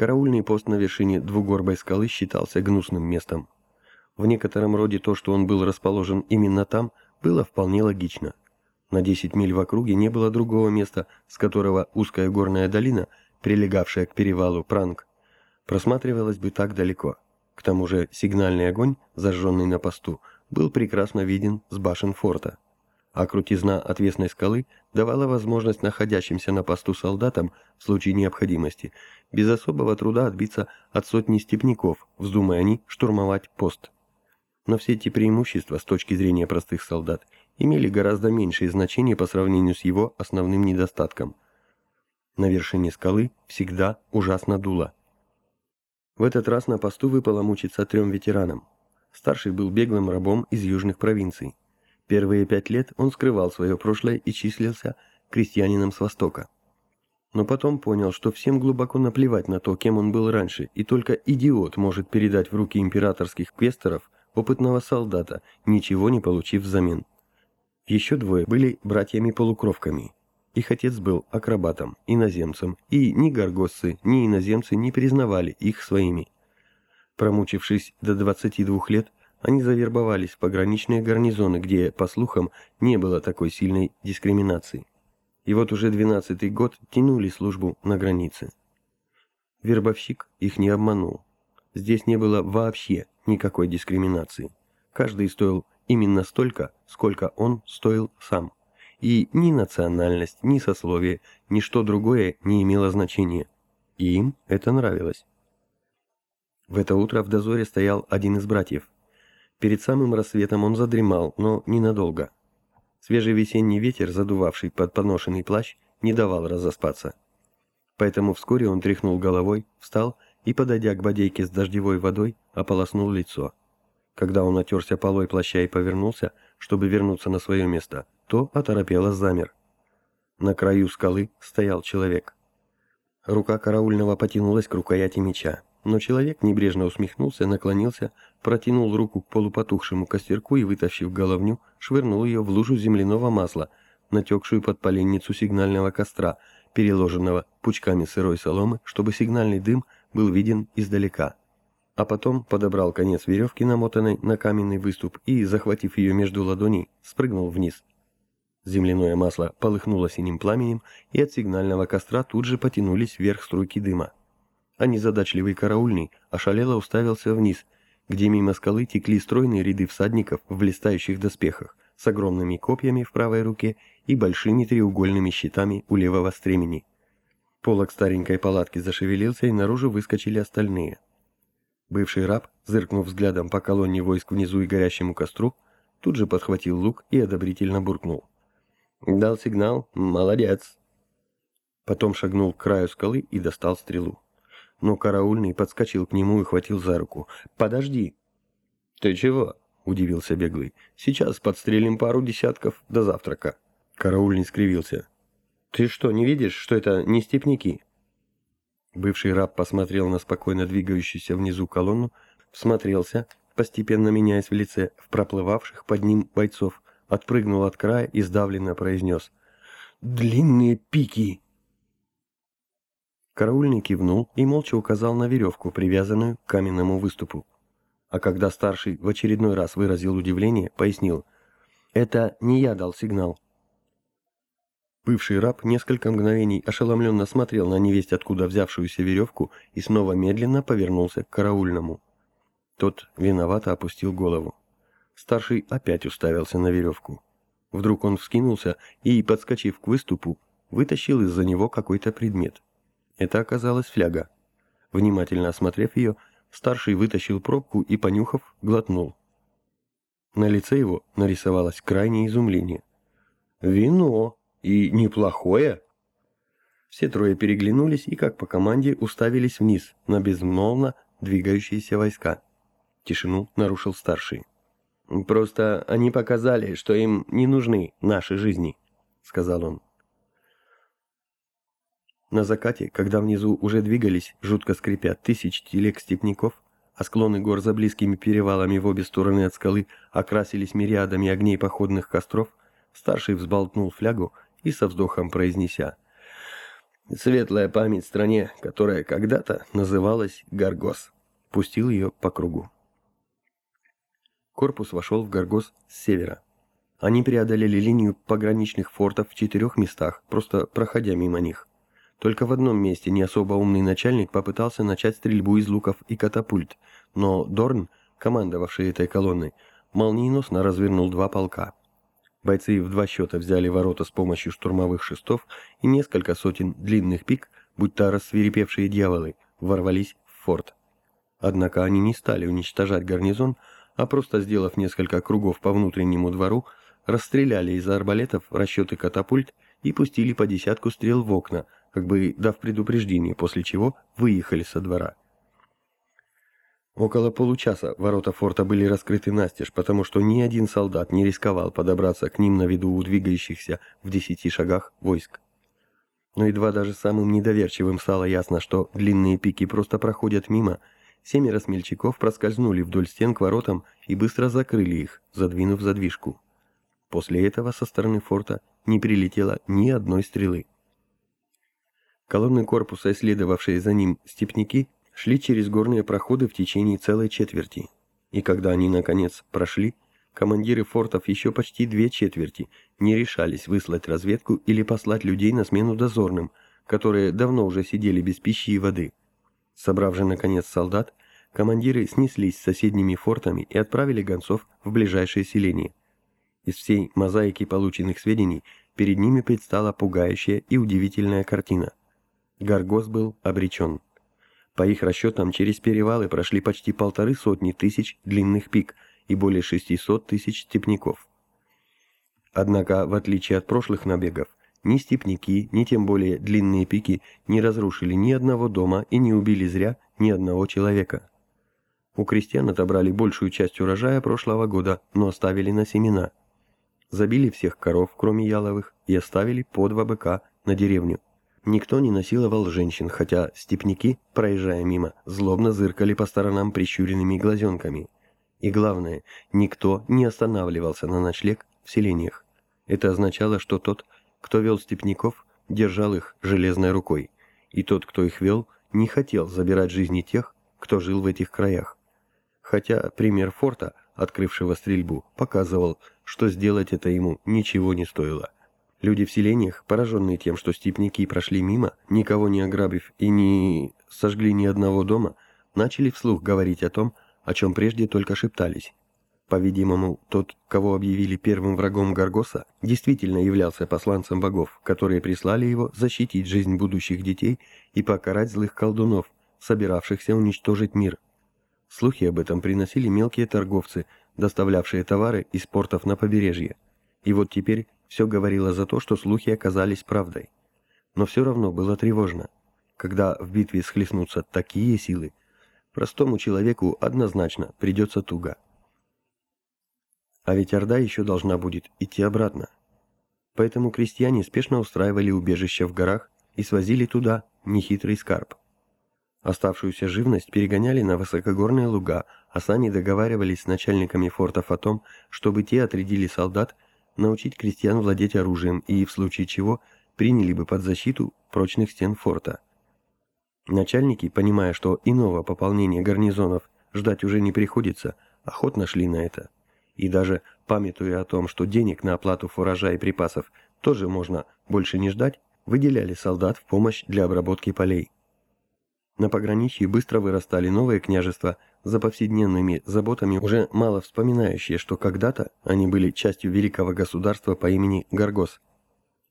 Караульный пост на вершине двугорбой скалы считался гнусным местом. В некотором роде то, что он был расположен именно там, было вполне логично. На 10 миль в округе не было другого места, с которого узкая горная долина, прилегавшая к перевалу Пранг, просматривалась бы так далеко. К тому же сигнальный огонь, зажженный на посту, был прекрасно виден с башен форта. А крутизна отвесной скалы давала возможность находящимся на посту солдатам в случае необходимости без особого труда отбиться от сотни степняков, вздумая они штурмовать пост. Но все эти преимущества с точки зрения простых солдат имели гораздо меньшее значение по сравнению с его основным недостатком. На вершине скалы всегда ужасно дуло. В этот раз на посту выпало мучиться трем ветеранам. Старший был беглым рабом из южных провинций. Первые пять лет он скрывал свое прошлое и числился крестьянином с Востока. Но потом понял, что всем глубоко наплевать на то, кем он был раньше, и только идиот может передать в руки императорских квесторов опытного солдата, ничего не получив взамен. Еще двое были братьями-полукровками. Их отец был акробатом, иноземцем, и ни горгосцы, ни иноземцы не признавали их своими. Промучившись до 22 лет, они завербовались в пограничные гарнизоны, где, по слухам, не было такой сильной дискриминации. И вот уже 12-й год тянули службу на границе. Вербовщик их не обманул. Здесь не было вообще никакой дискриминации. Каждый стоил именно столько, сколько он стоил сам. И ни национальность, ни сословие, ни что другое не имело значения. И им это нравилось. В это утро в дозоре стоял один из братьев. Перед самым рассветом он задремал, но ненадолго. Свежий весенний ветер, задувавший под поношенный плащ, не давал разоспаться. Поэтому вскоре он тряхнул головой, встал и, подойдя к бодейке с дождевой водой, ополоснул лицо. Когда он отерся полой плаща и повернулся, чтобы вернуться на свое место, то оторопело замер. На краю скалы стоял человек. Рука караульного потянулась к рукояти меча, но человек небрежно усмехнулся, наклонился, протянул руку к полупотухшему костерку и, вытащив головню, швырнул ее в лужу земляного масла, натекшую под поленницу сигнального костра, переложенного пучками сырой соломы, чтобы сигнальный дым был виден издалека а потом подобрал конец веревки, намотанной на каменный выступ, и, захватив ее между ладоней, спрыгнул вниз. Земляное масло полыхнуло синим пламенем, и от сигнального костра тут же потянулись вверх струйки дыма. А незадачливый караульный ошалело уставился вниз, где мимо скалы текли стройные ряды всадников в блистающих доспехах, с огромными копьями в правой руке и большими треугольными щитами у левого стремени. Полок старенькой палатки зашевелился, и наружу выскочили остальные – Бывший раб, зыркнув взглядом по колонне войск внизу и горящему костру, тут же подхватил лук и одобрительно буркнул. «Дал сигнал? Молодец!» Потом шагнул к краю скалы и достал стрелу. Но караульный подскочил к нему и хватил за руку. «Подожди!» «Ты чего?» — удивился беглый. «Сейчас подстрелим пару десятков до завтрака». Караульный скривился. «Ты что, не видишь, что это не степняки?» Бывший раб посмотрел на спокойно двигающуюся внизу колонну, всмотрелся, постепенно меняясь в лице, в проплывавших под ним бойцов, отпрыгнул от края и сдавленно произнес «Длинные пики!». Караульный кивнул и молча указал на веревку, привязанную к каменному выступу. А когда старший в очередной раз выразил удивление, пояснил «Это не я дал сигнал, Бывший раб несколько мгновений ошеломленно смотрел на невесть откуда взявшуюся веревку и снова медленно повернулся к караульному. Тот виновато опустил голову. Старший опять уставился на веревку. Вдруг он вскинулся и, подскочив к выступу, вытащил из-за него какой-то предмет. Это оказалась фляга. Внимательно осмотрев ее, старший вытащил пробку и, понюхав, глотнул. На лице его нарисовалось крайнее изумление. «Вино!» И неплохое. Все трое переглянулись и, как по команде, уставились вниз, на безмолвно двигающиеся войска. Тишину нарушил старший. «Просто они показали, что им не нужны наши жизни», — сказал он. На закате, когда внизу уже двигались, жутко скрипя, тысяч телег степняков, а склоны гор за близкими перевалами в обе стороны от скалы окрасились мириадами огней походных костров, старший взболтнул флягу и со вздохом произнеся Светлая память стране, которая когда-то называлась Гаргос. Пустил ее по кругу. Корпус вошел в Гаргос с севера. Они преодолели линию пограничных фортов в четырех местах, просто проходя мимо них. Только в одном месте не особо умный начальник попытался начать стрельбу из луков и катапульт, но Дорн, командовавший этой колонной, молниеносно развернул два полка. Бойцы в два счета взяли ворота с помощью штурмовых шестов и несколько сотен длинных пик, будто рассверепевшие дьяволы, ворвались в форт. Однако они не стали уничтожать гарнизон, а просто сделав несколько кругов по внутреннему двору, расстреляли из арбалетов расчеты катапульт и пустили по десятку стрел в окна, как бы дав предупреждение, после чего выехали со двора. Около получаса ворота форта были раскрыты настежь, потому что ни один солдат не рисковал подобраться к ним на виду у двигающихся в десяти шагах войск. Но едва даже самым недоверчивым стало ясно, что длинные пики просто проходят мимо, семеро смельчаков проскользнули вдоль стен к воротам и быстро закрыли их, задвинув задвижку. После этого со стороны форта не прилетело ни одной стрелы. Колонны корпуса, исследовавшие за ним степняки, шли через горные проходы в течение целой четверти. И когда они, наконец, прошли, командиры фортов еще почти две четверти не решались выслать разведку или послать людей на смену дозорным, которые давно уже сидели без пищи и воды. Собрав же, наконец, солдат, командиры снеслись с соседними фортами и отправили гонцов в ближайшее селение. Из всей мозаики полученных сведений перед ними предстала пугающая и удивительная картина. Гаргос был обречен. По их расчетам, через перевалы прошли почти полторы сотни тысяч длинных пик и более 600 тысяч степняков. Однако, в отличие от прошлых набегов, ни степняки, ни тем более длинные пики не разрушили ни одного дома и не убили зря ни одного человека. У крестьян отобрали большую часть урожая прошлого года, но оставили на семена – забили всех коров, кроме яловых, и оставили по два быка на деревню. Никто не насиловал женщин, хотя степняки, проезжая мимо, злобно зыркали по сторонам прищуренными глазенками. И главное, никто не останавливался на ночлег в селениях. Это означало, что тот, кто вел степняков, держал их железной рукой, и тот, кто их вел, не хотел забирать жизни тех, кто жил в этих краях. Хотя пример форта, открывшего стрельбу, показывал, что сделать это ему ничего не стоило. Люди в селениях, пораженные тем, что степняки прошли мимо, никого не ограбив и не сожгли ни одного дома, начали вслух говорить о том, о чем прежде только шептались. По-видимому, тот, кого объявили первым врагом Гаргоса, действительно являлся посланцем богов, которые прислали его защитить жизнь будущих детей и покарать злых колдунов, собиравшихся уничтожить мир. Слухи об этом приносили мелкие торговцы, доставлявшие товары из портов на побережье. И вот теперь все говорило за то, что слухи оказались правдой. Но все равно было тревожно. Когда в битве схлестнутся такие силы, простому человеку однозначно придется туго. А ведь Орда еще должна будет идти обратно. Поэтому крестьяне спешно устраивали убежища в горах и свозили туда нехитрый скарб. Оставшуюся живность перегоняли на высокогорные луга, а сами договаривались с начальниками фортов о том, чтобы те отрядили солдат, научить крестьян владеть оружием и, в случае чего, приняли бы под защиту прочных стен форта. Начальники, понимая, что иного пополнения гарнизонов ждать уже не приходится, охотно шли на это. И даже, памятуя о том, что денег на оплату фуража и припасов тоже можно больше не ждать, выделяли солдат в помощь для обработки полей. На пограничье быстро вырастали новые княжества, за повседневными заботами уже мало вспоминающие, что когда-то они были частью великого государства по имени Гаргос.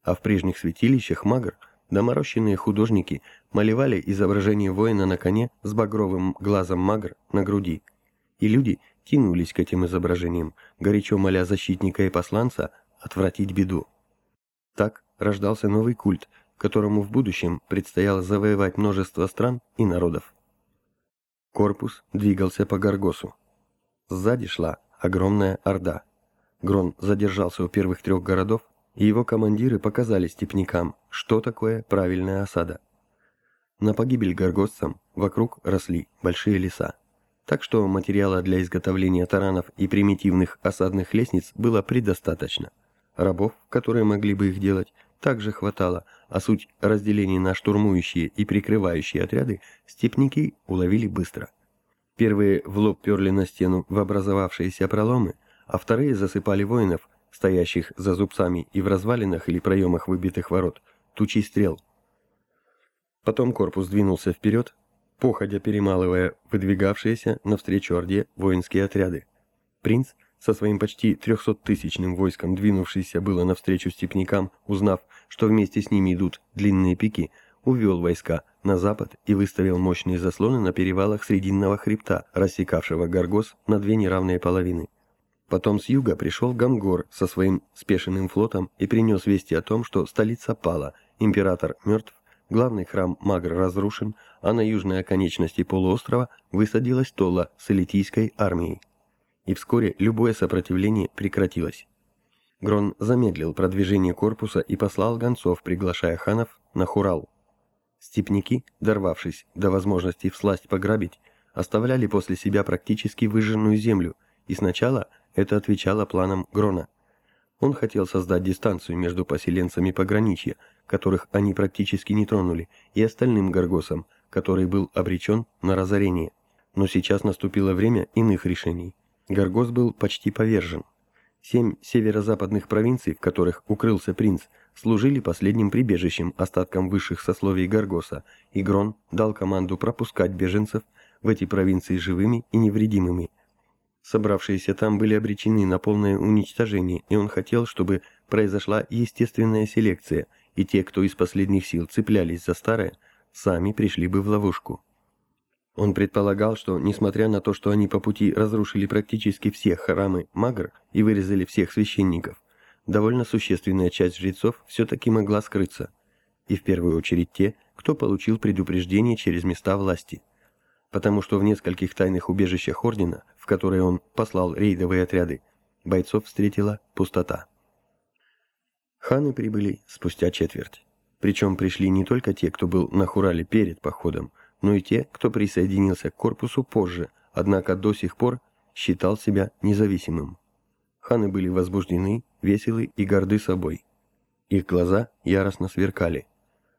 А в прежних святилищах Магр доморощенные художники малевали изображение воина на коне с багровым глазом Магр на груди. И люди тянулись к этим изображениям, горячо моля защитника и посланца отвратить беду. Так рождался новый культ, которому в будущем предстояло завоевать множество стран и народов. Корпус двигался по Гаргосу. Сзади шла огромная орда. Грон задержался у первых трех городов, и его командиры показали степнякам, что такое правильная осада. На погибель горгостцам вокруг росли большие леса. Так что материала для изготовления таранов и примитивных осадных лестниц было предостаточно. Рабов, которые могли бы их делать, также хватало, а суть разделения на штурмующие и прикрывающие отряды степники уловили быстро. Первые в лоб перли на стену в образовавшиеся проломы, а вторые засыпали воинов, стоящих за зубцами и в развалинах или проемах выбитых ворот, тучей стрел. Потом корпус двинулся вперед, походя перемалывая выдвигавшиеся навстречу Орде воинские отряды. Принц, со своим почти трехсоттысячным войском, двинувшийся было навстречу степнякам, узнав, что вместе с ними идут длинные пики, увел войска на запад и выставил мощные заслоны на перевалах Срединного хребта, рассекавшего Гаргос на две неравные половины. Потом с юга пришел Гамгор со своим спешенным флотом и принес вести о том, что столица пала, император мертв, главный храм Магр разрушен, а на южной оконечности полуострова высадилась Тола с элитийской армией. И вскоре любое сопротивление прекратилось. Грон замедлил продвижение корпуса и послал гонцов, приглашая ханов на Хурал. Степники, дорвавшись до возможности всласть пограбить, оставляли после себя практически выжженную землю, и сначала это отвечало планам Грона. Он хотел создать дистанцию между поселенцами пограничья, которых они практически не тронули, и остальным Гаргосом, который был обречен на разорение. Но сейчас наступило время иных решений. Гаргос был почти повержен. Семь северо-западных провинций, в которых укрылся принц, служили последним прибежищем остаткам высших сословий Гаргоса, и Грон дал команду пропускать беженцев в эти провинции живыми и невредимыми. Собравшиеся там были обречены на полное уничтожение, и он хотел, чтобы произошла естественная селекция, и те, кто из последних сил цеплялись за старое, сами пришли бы в ловушку. Он предполагал, что, несмотря на то, что они по пути разрушили практически все храмы Магр и вырезали всех священников, довольно существенная часть жрецов все-таки могла скрыться, и в первую очередь те, кто получил предупреждение через места власти. Потому что в нескольких тайных убежищах Ордена, в которые он послал рейдовые отряды, бойцов встретила пустота. Ханы прибыли спустя четверть. Причем пришли не только те, кто был на Хурале перед походом, но и те, кто присоединился к корпусу позже, однако до сих пор считал себя независимым. Ханы были возбуждены, веселы и горды собой. Их глаза яростно сверкали.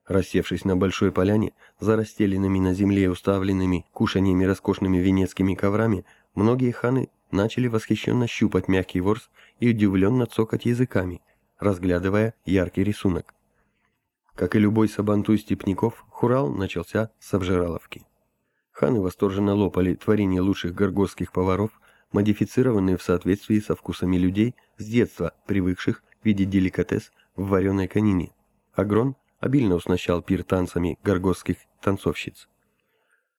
Рассевшись на большой поляне, за расстеленными на земле уставленными кушаньями роскошными венецкими коврами, многие ханы начали восхищенно щупать мягкий ворс и удивленно цокать языками, разглядывая яркий рисунок. Как и любой сабантуй степняков, хурал начался с обжираловки. Ханы восторженно лопали творения лучших горгосских поваров, модифицированные в соответствии со вкусами людей, с детства привыкших видеть деликатес в вареной конине. Агрон обильно уснащал пир танцами горгосских танцовщиц.